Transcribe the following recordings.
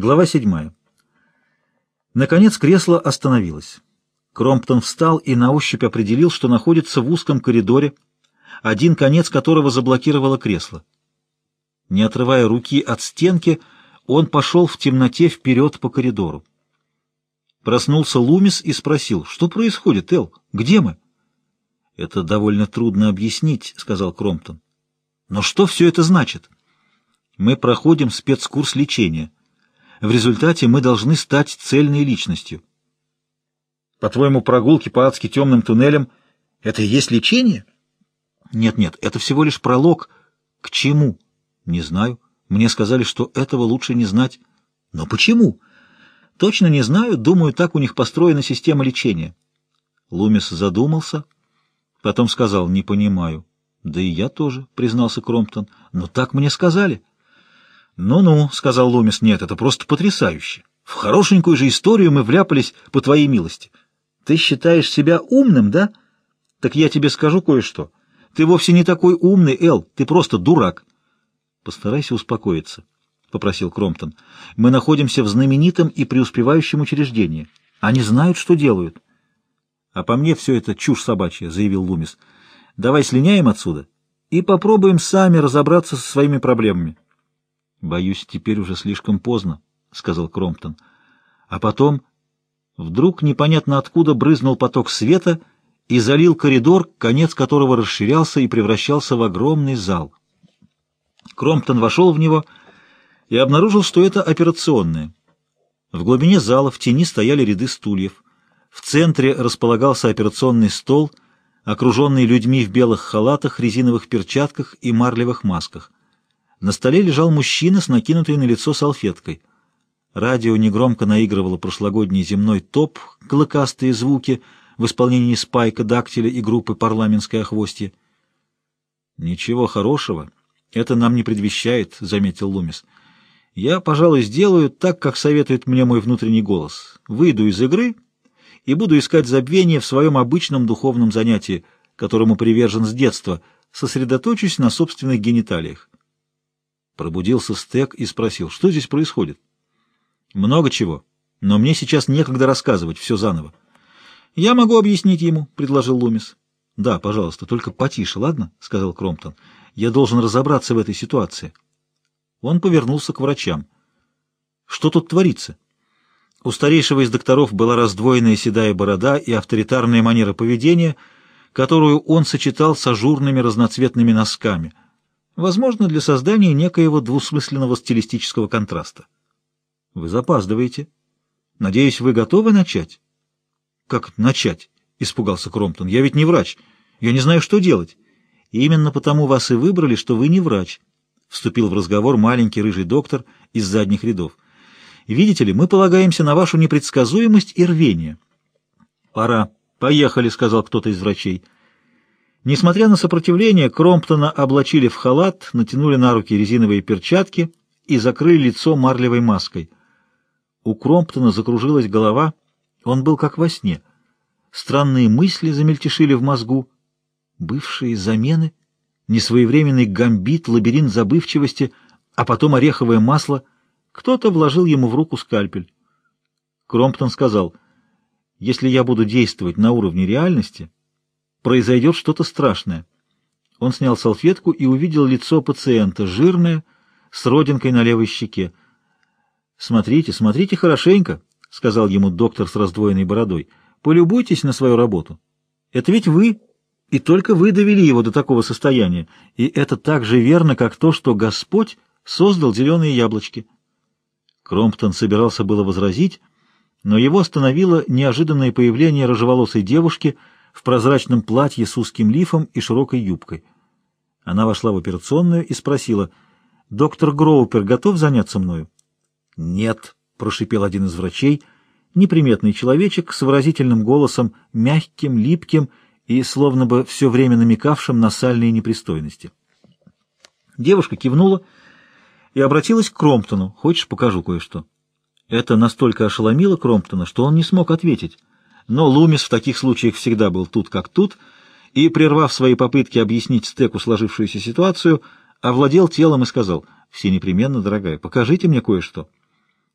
Глава седьмая. Наконец кресло остановилось. Кромптон встал и на ощупь определил, что находится в узком коридоре, один конец которого заблокировало кресло. Не отрывая руки от стенки, он пошел в темноте вперед по коридору. Проснулся Лумис и спросил, что происходит, Эл, где мы? Это довольно трудно объяснить, сказал Кромптон. Но что все это значит? Мы проходим спецкурс лечения. В результате мы должны стать цельной личностью. По-твоему, прогулки по адски темным туннелям — это и есть лечение? Нет-нет, это всего лишь пролог. К чему? Не знаю. Мне сказали, что этого лучше не знать. Но почему? Точно не знаю. Думаю, так у них построена система лечения. Лумис задумался, потом сказал, не понимаю. Да и я тоже, признался Кромптон. Но так мне сказали. «Ну-ну», — сказал Лумис, — «нет, это просто потрясающе. В хорошенькую же историю мы вляпались по твоей милости. Ты считаешь себя умным, да? Так я тебе скажу кое-что. Ты вовсе не такой умный, Эл, ты просто дурак». «Постарайся успокоиться», — попросил Кромптон. «Мы находимся в знаменитом и преуспевающем учреждении. Они знают, что делают». «А по мне все это чушь собачья», — заявил Лумис. «Давай слиняем отсюда и попробуем сами разобраться со своими проблемами». «Боюсь, теперь уже слишком поздно», — сказал Кромптон. А потом вдруг непонятно откуда брызнул поток света и залил коридор, конец которого расширялся и превращался в огромный зал. Кромптон вошел в него и обнаружил, что это операционная. В глубине зала в тени стояли ряды стульев. В центре располагался операционный стол, окруженный людьми в белых халатах, резиновых перчатках и марлевых масках. На столе лежал мужчина с накинутой на лицо салфеткой. Радио негромко наигрывало прошлогодний земной топ, клыкастые звуки в исполнении Спайка, Дактиля и группы «Парламентское охвостье». «Ничего хорошего это нам не предвещает», — заметил Лумис. «Я, пожалуй, сделаю так, как советует мне мой внутренний голос. Выйду из игры и буду искать забвение в своем обычном духовном занятии, которому привержен с детства, сосредоточусь на собственных гениталиях. Пробудился Стек и спросил, что здесь происходит? Много чего, но мне сейчас некогда рассказывать все заново. Я могу объяснить ему, предложил Лумис. Да, пожалуйста, только потише, ладно? сказал Кромптон. Я должен разобраться в этой ситуации. Он повернулся к врачам. Что тут творится? У старейшего из докторов была раздвоенная седая борода и авторитарная манера поведения, которую он сочетал с ажурными разноцветными носками — возможно, для создания некоего двусмысленного стилистического контраста. Вы запаздываете. Надеюсь, вы готовы начать? Как начать? Испугался Кромптон. Я ведь не врач. Я не знаю, что делать. И именно потому вас и выбрали, что вы не врач. Вступил в разговор маленький рыжий доктор из задних рядов. Видите ли, мы полагаемся на вашу непредсказуемость и рвение. Пора. Поехали, сказал кто-то из врачей. Несмотря на сопротивление, Кромптона облачили в халат, натянули на руки резиновые перчатки и закрыли лицо марлевой маской. У Кромптона закружилась голова, он был как во сне. Странные мысли замельтешили в мозгу. Бывшие замены, несвоевременный гамбит, лабиринт забывчивости, а потом ореховое масло. Кто-то вложил ему в руку скальпель. Кромптон сказал, «Если я буду действовать на уровне реальности...» произойдет что-то страшное. Он снял салфетку и увидел лицо пациента, жирное, с родинкой на левой щеке. «Смотрите, смотрите хорошенько», — сказал ему доктор с раздвоенной бородой. «Полюбуйтесь на свою работу. Это ведь вы, и только вы довели его до такого состояния. И это так же верно, как то, что Господь создал зеленые яблочки». Кромптон собирался было возразить, но его остановило неожиданное появление рыжеволосой девушки — в прозрачном платье с узким лифом и широкой юбкой. Она вошла в операционную и спросила, «Доктор Гроупер готов заняться мною?» «Нет», — прошипел один из врачей, неприметный человечек с выразительным голосом, мягким, липким и словно бы все время намекавшим на сальные непристойности. Девушка кивнула и обратилась к Кромптону. «Хочешь, покажу кое-что?» Это настолько ошеломило Кромптона, что он не смог ответить. Но Лумис в таких случаях всегда был тут как тут, и, прервав свои попытки объяснить Стеку сложившуюся ситуацию, овладел телом и сказал, «Все непременно, дорогая, покажите мне кое-что».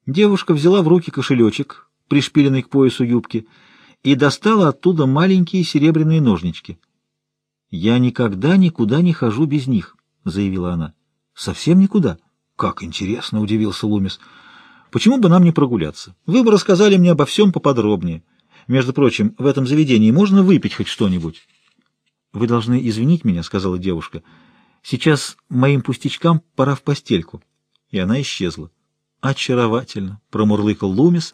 Девушка взяла в руки кошелечек, пришпиленный к поясу юбки, и достала оттуда маленькие серебряные ножнички. «Я никогда никуда не хожу без них», — заявила она. «Совсем никуда?» «Как интересно!» — удивился Лумис. «Почему бы нам не прогуляться? Вы бы рассказали мне обо всем поподробнее. Между прочим, в этом заведении можно выпить хоть что-нибудь?» «Вы должны извинить меня», — сказала девушка. «Сейчас моим пустячкам пора в постельку». И она исчезла. «Очаровательно!» — промурлыкал Лумис,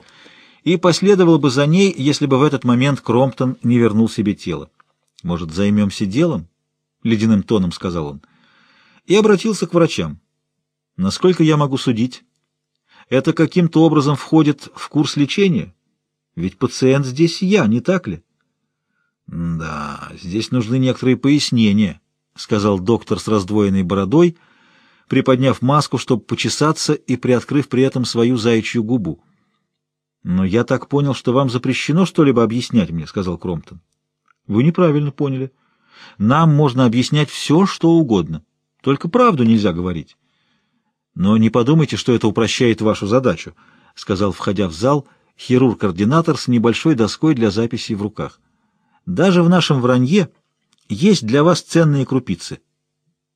и последовал бы за ней, если бы в этот момент Кромптон не вернул себе тело. «Может, займемся делом?» — ледяным тоном сказал он. И обратился к врачам. «Насколько я могу судить? Это каким-то образом входит в курс лечения? Ведь пациент здесь я, не так ли?» «Да, здесь нужны некоторые пояснения», — сказал доктор с раздвоенной бородой, приподняв маску, чтобы почесаться и приоткрыв при этом свою заячью губу. «Но я так понял, что вам запрещено что-либо объяснять мне», — сказал Кромптон. Вы неправильно поняли. Нам можно объяснять все, что угодно. Только правду нельзя говорить. Но не подумайте, что это упрощает вашу задачу, — сказал, входя в зал, хирург-ординатор с небольшой доской для записей в руках. Даже в нашем вранье есть для вас ценные крупицы.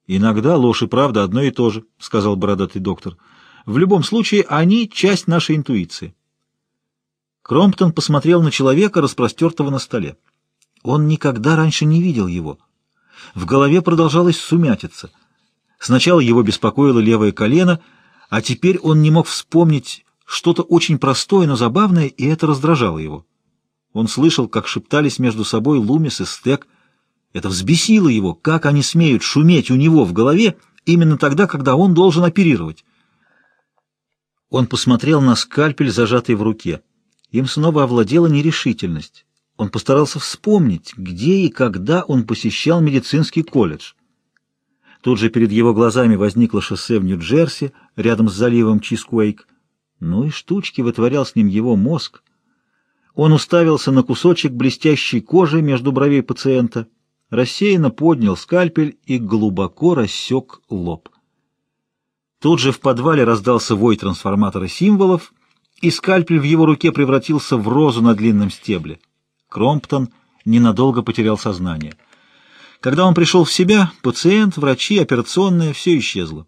Иногда ложь и правда одно и то же, — сказал бородатый доктор. В любом случае, они — часть нашей интуиции. Кромптон посмотрел на человека, распростертого на столе. Он никогда раньше не видел его. В голове продолжалась сумятица. Сначала его беспокоило левое колено, а теперь он не мог вспомнить что-то очень простое, но забавное, и это раздражало его. Он слышал, как шептались между собой Лумис и Стек. Это взбесило его, как они смеют шуметь у него в голове именно тогда, когда он должен оперировать. Он посмотрел на скальпель, зажатый в руке. Им снова овладела нерешительность. Он постарался вспомнить, где и когда он посещал медицинский колледж. Тут же перед его глазами возникло шоссе в Нью-Джерси, рядом с заливом Чискуэйк. Ну и штучки вытворял с ним его мозг. Он уставился на кусочек блестящей кожи между бровей пациента, рассеянно поднял скальпель и глубоко рассек лоб. Тут же в подвале раздался вой трансформатора символов, и скальпель в его руке превратился в розу на длинном стебле. Кромптон ненадолго потерял сознание. Когда он пришел в себя, пациент, врачи, операционная — все исчезло.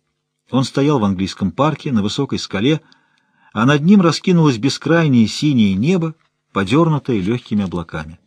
Он стоял в английском парке на высокой скале, а над ним раскинулось бескрайнее синее небо, подернутое легкими облаками.